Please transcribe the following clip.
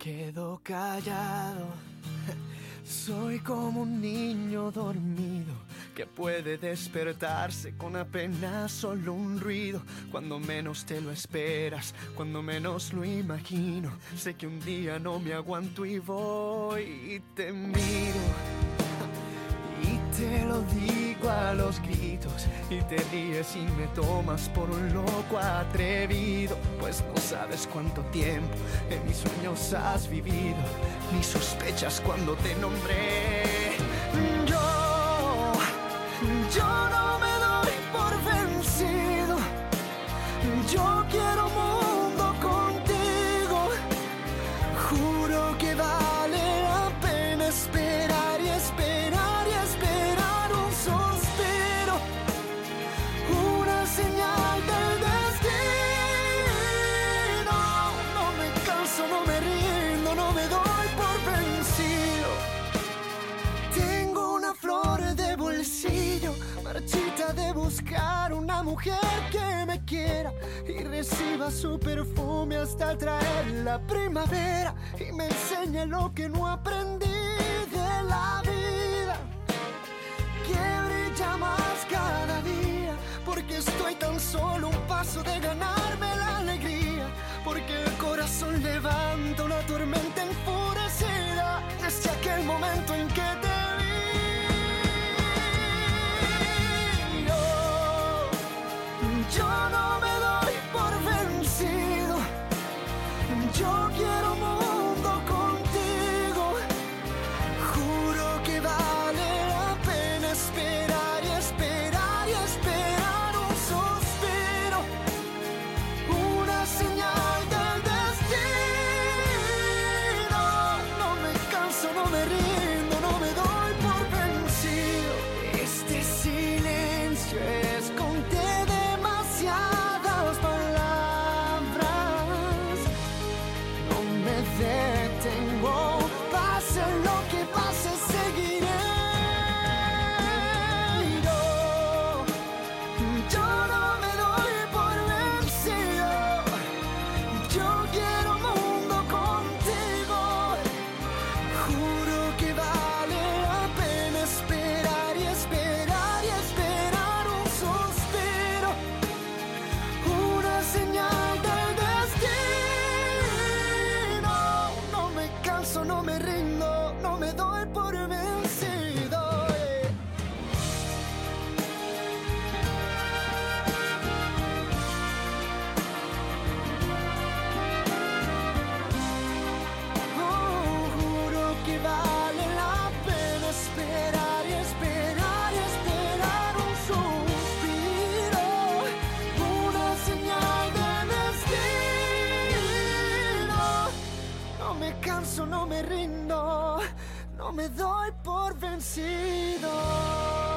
Quedo callado. Soy como un niño dormido que puede despertarse con apenas solo un ruido. Cuando menos te lo esperas, cuando menos lo imagino. Sé que un día no me aguanto y voy y te miro. Y te lo digo a los gritos y te ríes y me tomas por un loco atrevido, pues no sabes cuánto tiempo en mis sueños has vivido, ni sospechas cuando te nombré. Yo, yo no me doy por vencido, yo quiero mujer que me quiera y reciba su perfume hasta traer la primavera y me enseñe lo que no aprendí de la vida. Yo no me doy por vencido, yo quiero mundo contigo. Juro que vale la pena esperar y esperar y esperar un suspiro, una señal del destino. No me canso, no me rindo, no me rindo, no me doy por canso, no me rindo, no me doy por vencido.